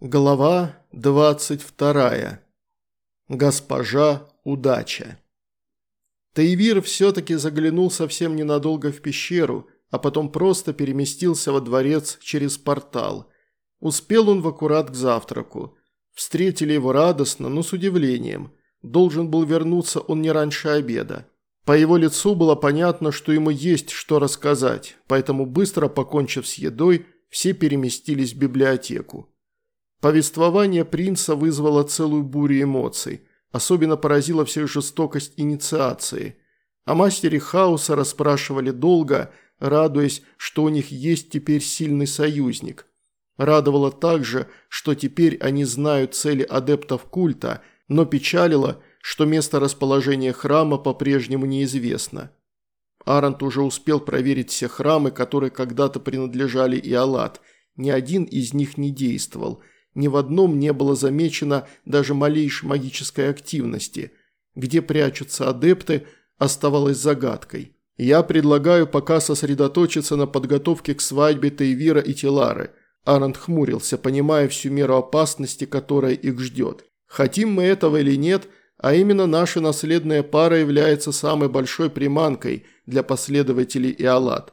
Глава 22. Госпожа Удача. Таивир все-таки заглянул совсем ненадолго в пещеру, а потом просто переместился во дворец через портал. Успел он в аккурат к завтраку. Встретили его радостно, но с удивлением. Должен был вернуться он не раньше обеда. По его лицу было понятно, что ему есть что рассказать, поэтому быстро покончив с едой, все переместились в библиотеку. Повествование принца вызвало целую бурю эмоций. Особенно поразила всех жестокость инициации. О мастере хаоса расспрашивали долго, радуясь, что у них есть теперь сильный союзник. Радовало также, что теперь они знают цели адептов культа, но печалило, что место расположения храма по-прежнему неизвестно. Арант уже успел проверить все храмы, которые когда-то принадлежали Иолат. Ни один из них не действовал – ни в одном не было замечено даже малейшей магической активности. Где прячутся адепты, оставалось загадкой. Я предлагаю пока сосредоточиться на подготовке к свадьбе Тейвира и Тилары. Арент хмурился, понимая всю меру опасности, которая их ждет. Хотим мы этого или нет, а именно наша наследная пара является самой большой приманкой для последователей Иолат.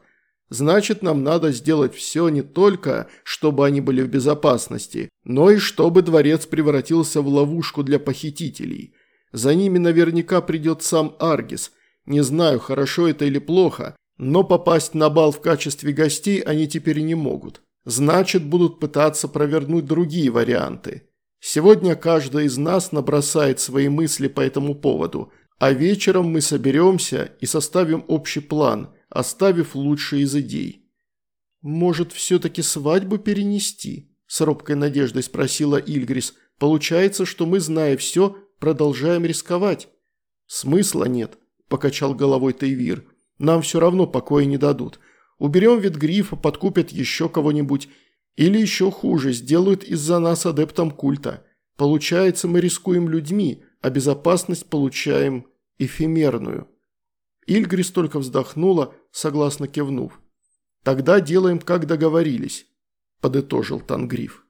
Значит, нам надо сделать все не только, чтобы они были в безопасности, но и чтобы дворец превратился в ловушку для похитителей. За ними наверняка придет сам Аргис. Не знаю, хорошо это или плохо, но попасть на бал в качестве гостей они теперь не могут. Значит, будут пытаться провернуть другие варианты. Сегодня каждый из нас набросает свои мысли по этому поводу, а вечером мы соберемся и составим общий план – оставив лучшие из идей. «Может, все-таки свадьбу перенести?» – с робкой надеждой спросила Ильгрис. «Получается, что мы, зная все, продолжаем рисковать». «Смысла нет», – покачал головой Тейвир. «Нам все равно покоя не дадут. Уберем Ветгрифа, подкупят еще кого-нибудь. Или еще хуже, сделают из-за нас адептом культа. Получается, мы рискуем людьми, а безопасность получаем эфемерную». Ильгрис только вздохнула, согласно кивнув. «Тогда делаем, как договорились», – подытожил Тангриф.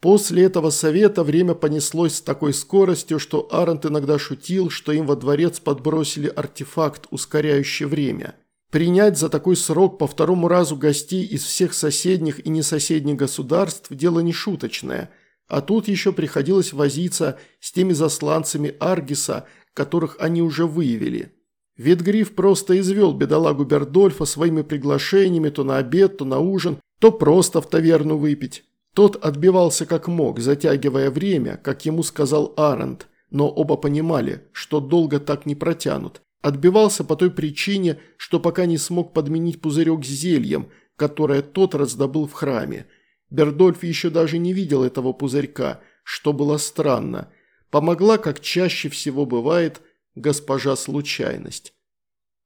После этого совета время понеслось с такой скоростью, что Арент иногда шутил, что им во дворец подбросили артефакт, ускоряющий время. Принять за такой срок по второму разу гостей из всех соседних и несоседних государств – дело не шуточное. А тут еще приходилось возиться с теми засланцами Аргиса, которых они уже выявили. Ветгриф просто извел бедолагу Бердольфа своими приглашениями то на обед, то на ужин, то просто в таверну выпить. Тот отбивался как мог, затягивая время, как ему сказал Арент, но оба понимали, что долго так не протянут. Отбивался по той причине, что пока не смог подменить пузырек с зельем, которое тот раздобыл в храме. Бердольф еще даже не видел этого пузырька, что было странно – помогла, как чаще всего бывает, госпожа случайность.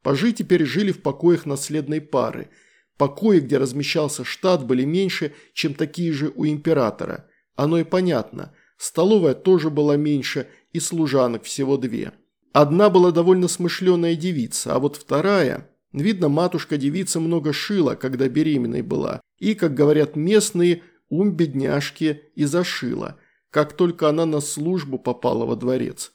Пажи теперь жили в покоях наследной пары. Покои, где размещался штат, были меньше, чем такие же у императора. Оно и понятно. Столовая тоже была меньше, и служанок всего две. Одна была довольно смышленая девица, а вот вторая... Видно, матушка-девица много шила, когда беременной была. И, как говорят местные, ум бедняжки и зашила – как только она на службу попала во дворец.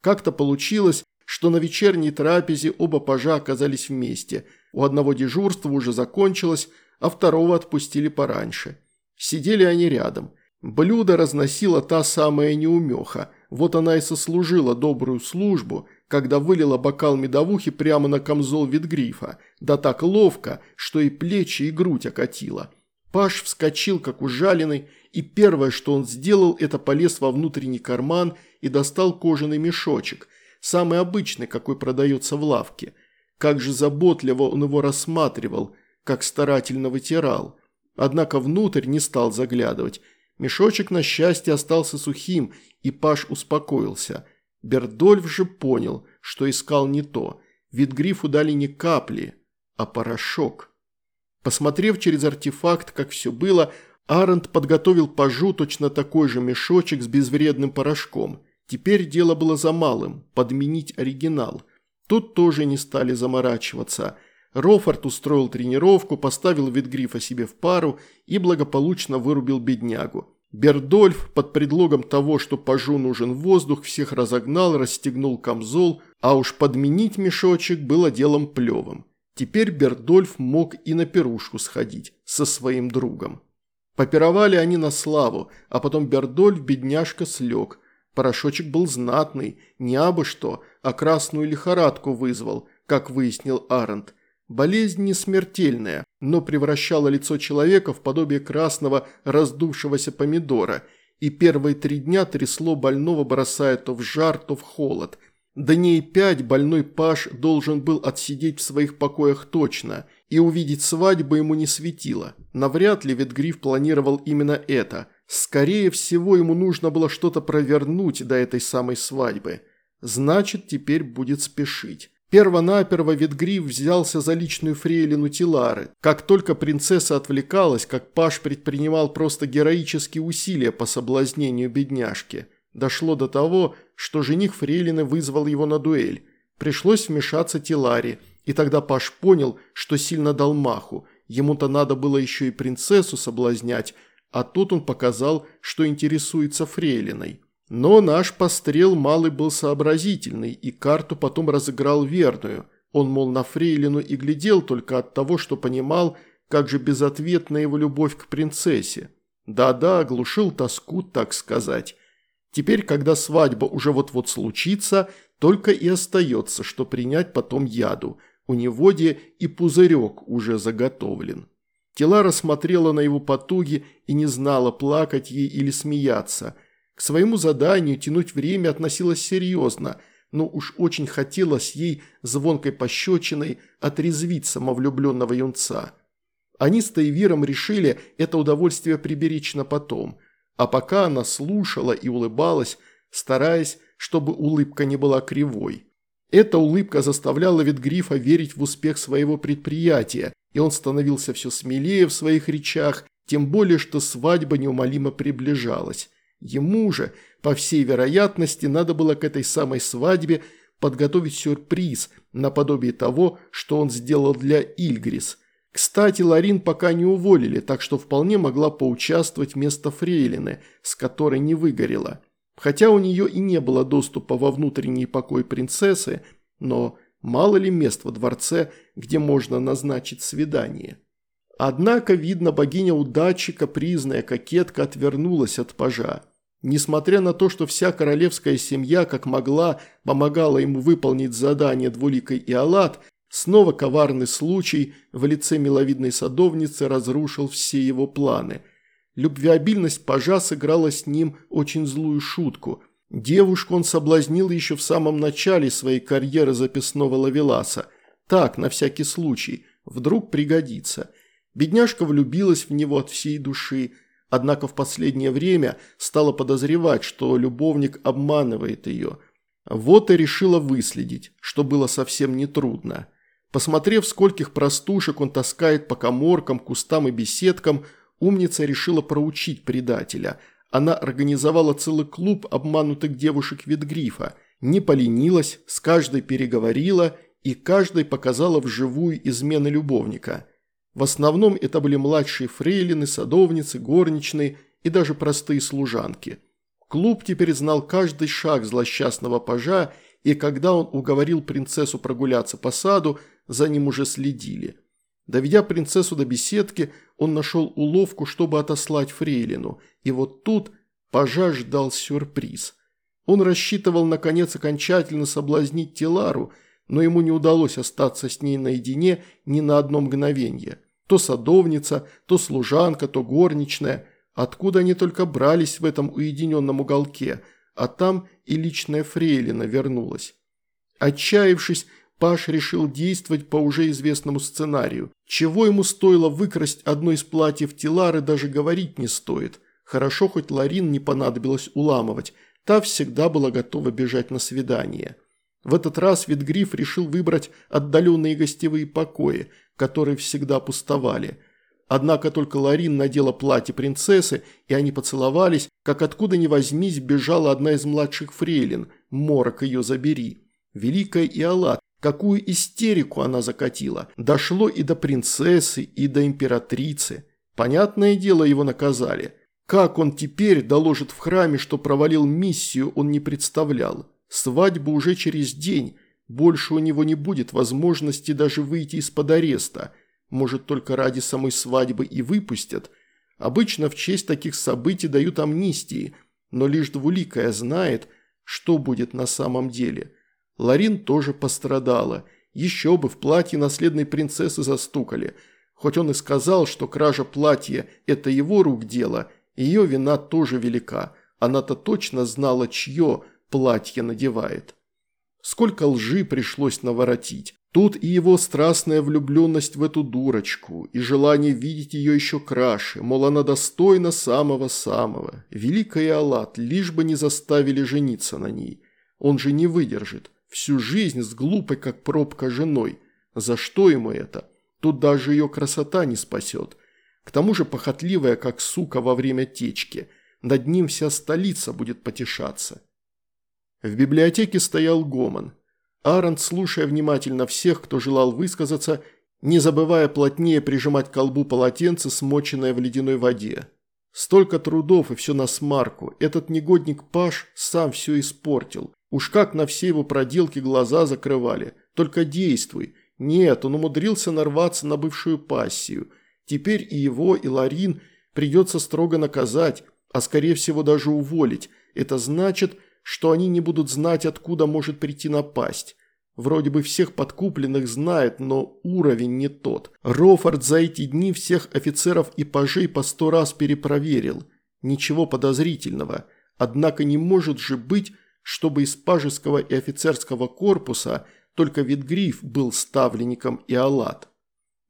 Как-то получилось, что на вечерней трапезе оба пажа оказались вместе. У одного дежурства уже закончилось, а второго отпустили пораньше. Сидели они рядом. Блюдо разносила та самая неумеха. Вот она и сослужила добрую службу, когда вылила бокал медовухи прямо на камзол Витгрифа, да так ловко, что и плечи, и грудь окатила. Паш вскочил, как ужаленный, и первое, что он сделал, это полез во внутренний карман и достал кожаный мешочек, самый обычный, какой продается в лавке. Как же заботливо он его рассматривал, как старательно вытирал. Однако внутрь не стал заглядывать. Мешочек, на счастье, остался сухим, и Паш успокоился. Бердольф же понял, что искал не то. Ведь грифу дали не капли, а порошок. Посмотрев через артефакт, как все было, Арент подготовил пажу точно такой же мешочек с безвредным порошком. Теперь дело было за малым – подменить оригинал. Тут тоже не стали заморачиваться. Рофорд устроил тренировку, поставил Витгрифа себе в пару и благополучно вырубил беднягу. Бердольф под предлогом того, что пажу нужен воздух, всех разогнал, расстегнул камзол, а уж подменить мешочек было делом плевым. Теперь Бердольф мог и на пирушку сходить со своим другом. Попировали они на славу, а потом Бердольф, бедняжка, слег. Порошочек был знатный, не абы что, а красную лихорадку вызвал, как выяснил Арент. Болезнь не смертельная, но превращала лицо человека в подобие красного раздувшегося помидора, и первые три дня трясло больного, бросая то в жар, то в холод. Дней пять больной паш должен был отсидеть в своих покоях точно, и увидеть свадьбу ему не светило. Навряд ли Ветгриф планировал именно это. Скорее всего, ему нужно было что-то провернуть до этой самой свадьбы. Значит, теперь будет спешить. Первонаперво Ветгриф взялся за личную фрейлину Тилары. Как только принцесса отвлекалась, как Паш предпринимал просто героические усилия по соблазнению бедняжки. Дошло до того, что жених фрейлины вызвал его на дуэль. Пришлось вмешаться Тиларе, и тогда Паш понял, что сильно дал маху. Ему-то надо было еще и принцессу соблазнять, а тут он показал, что интересуется фрейлиной. Но наш пострел малый был сообразительный, и карту потом разыграл верную. Он, мол, на фрейлину и глядел только от того, что понимал, как же безответна его любовь к принцессе. Да-да, оглушил тоску, так сказать. Теперь, когда свадьба уже вот-вот случится, только и остается, что принять потом яду. У него де и пузырек уже заготовлен. Тела рассмотрела на его потуги и не знала, плакать ей или смеяться – к своему заданию тянуть время относилась серьезно, но уж очень хотелось ей звонкой пощечиной отрезвить самовлюбленного юнца. Они с Тайвиром решили это удовольствие приберечь на потом, а пока она слушала и улыбалась, стараясь, чтобы улыбка не была кривой. Эта улыбка заставляла Ветгрифа верить в успех своего предприятия, и он становился все смелее в своих речах, тем более, что свадьба неумолимо приближалась. Ему же, по всей вероятности, надо было к этой самой свадьбе подготовить сюрприз, наподобие того, что он сделал для Ильгрис. Кстати, Ларин пока не уволили, так что вполне могла поучаствовать вместо Фрейлины, с которой не выгорела. Хотя у нее и не было доступа во внутренний покой принцессы, но мало ли мест во дворце, где можно назначить свидание. Однако, видно, богиня удачи, капризная кокетка отвернулась от пажа. Несмотря на то, что вся королевская семья, как могла, помогала ему выполнить задание двуликой Иолат, снова коварный случай в лице миловидной садовницы разрушил все его планы. Любвеобильность пажа сыграла с ним очень злую шутку. Девушку он соблазнил еще в самом начале своей карьеры записного лавеласа. Так, на всякий случай, вдруг пригодится. Бедняжка влюбилась в него от всей души, Однако в последнее время стала подозревать, что любовник обманывает ее. Вот и решила выследить, что было совсем нетрудно. Посмотрев, скольких простушек он таскает по коморкам, кустам и беседкам, умница решила проучить предателя. Она организовала целый клуб обманутых девушек Ветгрифа, не поленилась, с каждой переговорила и каждой показала вживую измены любовника – в основном это были младшие фрейлины, садовницы, горничные и даже простые служанки. Клуб теперь знал каждый шаг злосчастного пажа, и когда он уговорил принцессу прогуляться по саду, за ним уже следили. Доведя принцессу до беседки, он нашел уловку, чтобы отослать фрейлину, и вот тут пажа ждал сюрприз. Он рассчитывал, наконец, окончательно соблазнить Телару, но ему не удалось остаться с ней наедине ни на одно мгновение. То садовница, то служанка, то горничная. Откуда они только брались в этом уединенном уголке, а там и личная фрейлина вернулась. Отчаявшись, Паш решил действовать по уже известному сценарию. Чего ему стоило выкрасть одно из платьев Тилары, даже говорить не стоит. Хорошо, хоть Ларин не понадобилось уламывать, та всегда была готова бежать на свидание. В этот раз Витгриф решил выбрать отдаленные гостевые покои, которые всегда пустовали. Однако только Ларин надела платье принцессы, и они поцеловались, как откуда ни возьмись бежала одна из младших фрейлин, морок ее забери. Великая Иолат, Какую истерику она закатила. Дошло и до принцессы, и до императрицы. Понятное дело, его наказали. Как он теперь доложит в храме, что провалил миссию, он не представлял. Свадьба уже через день. Больше у него не будет возможности даже выйти из-под ареста. Может, только ради самой свадьбы и выпустят. Обычно в честь таких событий дают амнистии, но лишь двуликая знает, что будет на самом деле – Ларин тоже пострадала. Еще бы в платье наследной принцессы застукали. Хоть он и сказал, что кража платья – это его рук дело, ее вина тоже велика. Она-то точно знала, чье платье надевает. Сколько лжи пришлось наворотить. Тут и его страстная влюбленность в эту дурочку, и желание видеть ее еще краше, мол, она достойна самого-самого. Великая Аллат, лишь бы не заставили жениться на ней. Он же не выдержит. Всю жизнь с глупой, как пробка, женой. За что ему это? Тут даже ее красота не спасет. К тому же похотливая, как сука во время течки. Над ним вся столица будет потешаться. В библиотеке стоял гомон. Аарон, слушая внимательно всех, кто желал высказаться, не забывая плотнее прижимать к колбу полотенце, смоченное в ледяной воде. Столько трудов и все на смарку. Этот негодник Паш сам все испортил. Уж как на все его проделки глаза закрывали. Только действуй. Нет, он умудрился нарваться на бывшую пассию. Теперь и его, и Ларин придется строго наказать, а скорее всего даже уволить. Это значит, что они не будут знать, откуда может прийти напасть. Вроде бы всех подкупленных знает, но уровень не тот. Рофорд за эти дни всех офицеров и пажей по сто раз перепроверил. Ничего подозрительного. Однако не может же быть, чтобы из пажеского и офицерского корпуса только Витгриф был ставленником и Аллат.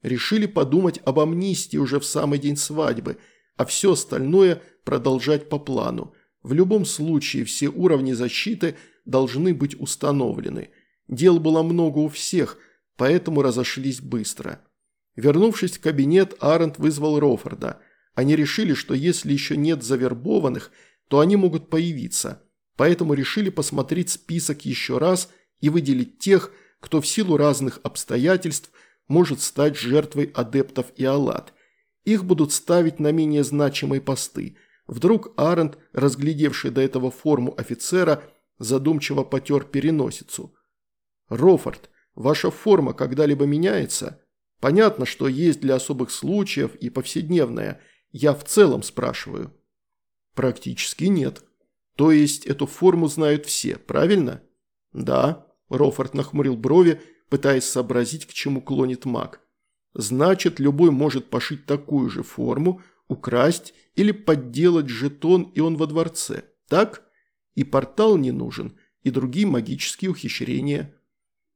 Решили подумать об амнистии уже в самый день свадьбы, а все остальное продолжать по плану. В любом случае все уровни защиты должны быть установлены. Дел было много у всех, поэтому разошлись быстро. Вернувшись в кабинет, Арент вызвал Рофорда. Они решили, что если еще нет завербованных, то они могут появиться – поэтому решили посмотреть список еще раз и выделить тех, кто в силу разных обстоятельств может стать жертвой адептов и аллат. Их будут ставить на менее значимые посты. Вдруг Арент, разглядевший до этого форму офицера, задумчиво потер переносицу. «Рофорд, ваша форма когда-либо меняется? Понятно, что есть для особых случаев и повседневная. Я в целом спрашиваю». «Практически нет», то есть эту форму знают все, правильно? Да, Рофорд нахмурил брови, пытаясь сообразить, к чему клонит маг. Значит, любой может пошить такую же форму, украсть или подделать жетон, и он во дворце, так? И портал не нужен, и другие магические ухищрения.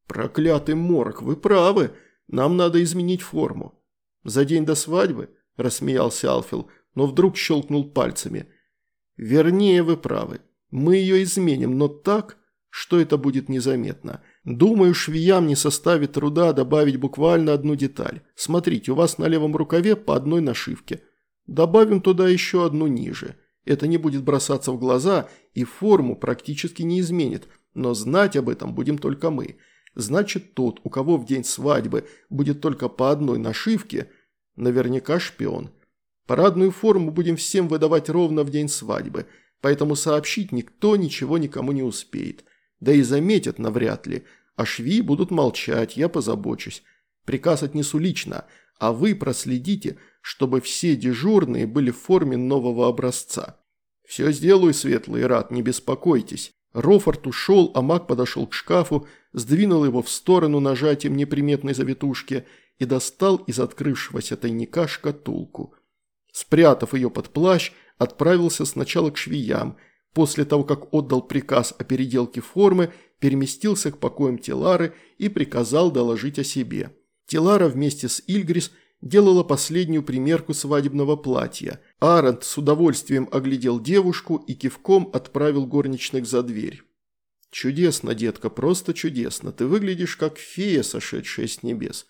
Проклятый морок, вы правы, нам надо изменить форму. За день до свадьбы, рассмеялся Алфил, но вдруг щелкнул пальцами – Вернее, вы правы. Мы ее изменим, но так, что это будет незаметно. Думаю, швеям не составит труда добавить буквально одну деталь. Смотрите, у вас на левом рукаве по одной нашивке. Добавим туда еще одну ниже. Это не будет бросаться в глаза и форму практически не изменит, но знать об этом будем только мы. Значит, тот, у кого в день свадьбы будет только по одной нашивке, наверняка шпион. Парадную форму будем всем выдавать ровно в день свадьбы, поэтому сообщить никто ничего никому не успеет. Да и заметят навряд ли, а шви будут молчать, я позабочусь. Приказ отнесу лично, а вы проследите, чтобы все дежурные были в форме нового образца. Все сделаю, светлый рад, не беспокойтесь. Рофорд ушел, а маг подошел к шкафу, сдвинул его в сторону нажатием неприметной завитушки и достал из открывшегося тайника шкатулку – Спрятав ее под плащ, отправился сначала к швеям. После того, как отдал приказ о переделке формы, переместился к покоям Телары и приказал доложить о себе. Телара вместе с Ильгрис делала последнюю примерку свадебного платья. Арент с удовольствием оглядел девушку и кивком отправил горничных за дверь. «Чудесно, детка, просто чудесно. Ты выглядишь как фея, сошедшая с небес.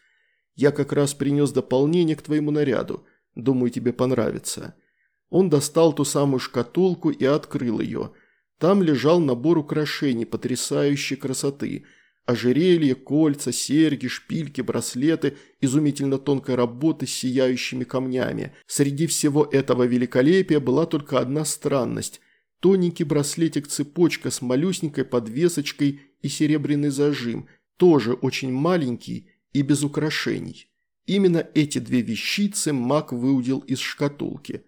Я как раз принес дополнение к твоему наряду. Думаю, тебе понравится». Он достал ту самую шкатулку и открыл ее. Там лежал набор украшений потрясающей красоты. Ожерелья, кольца, серьги, шпильки, браслеты изумительно тонкой работы с сияющими камнями. Среди всего этого великолепия была только одна странность. Тоненький браслетик-цепочка с малюсенькой подвесочкой и серебряный зажим, тоже очень маленький и без украшений. Именно эти две вещицы маг выудил из шкатулки.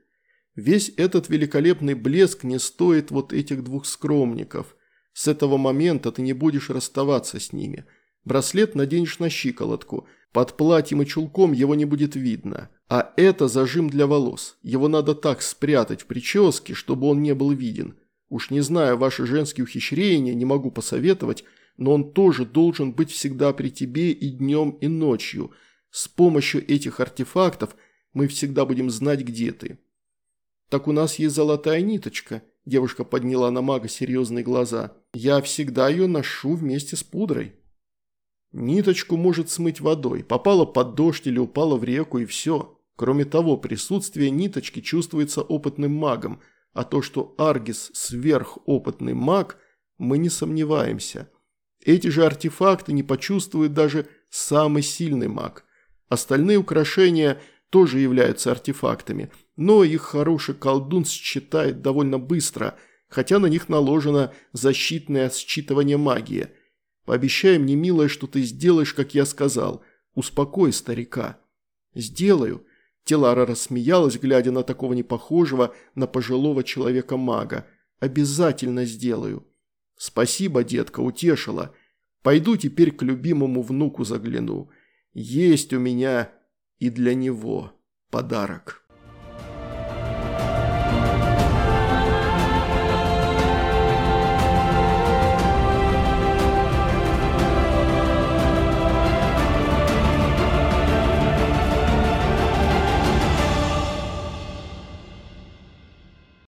Весь этот великолепный блеск не стоит вот этих двух скромников. С этого момента ты не будешь расставаться с ними. Браслет наденешь на щиколотку. Под платьем и чулком его не будет видно. А это зажим для волос. Его надо так спрятать в прическе, чтобы он не был виден. Уж не знаю ваши женские ухищрения, не могу посоветовать, но он тоже должен быть всегда при тебе и днем, и ночью. С помощью этих артефактов мы всегда будем знать, где ты». «Так у нас есть золотая ниточка», – девушка подняла на мага серьезные глаза. «Я всегда ее ношу вместе с пудрой». Ниточку может смыть водой, попала под дождь или упала в реку и все. Кроме того, присутствие ниточки чувствуется опытным магом, а то, что Аргис сверхопытный маг, мы не сомневаемся. Эти же артефакты не почувствует даже самый сильный маг. Остальные украшения тоже являются артефактами, но их хороший колдун считает довольно быстро, хотя на них наложено защитное считывание магии. Пообещай мне, милая, что ты сделаешь, как я сказал. Успокой старика. Сделаю. Телара рассмеялась, глядя на такого непохожего на пожилого человека-мага. Обязательно сделаю. Спасибо, детка, утешила. Пойду теперь к любимому внуку загляну. Есть у меня и для него подарок.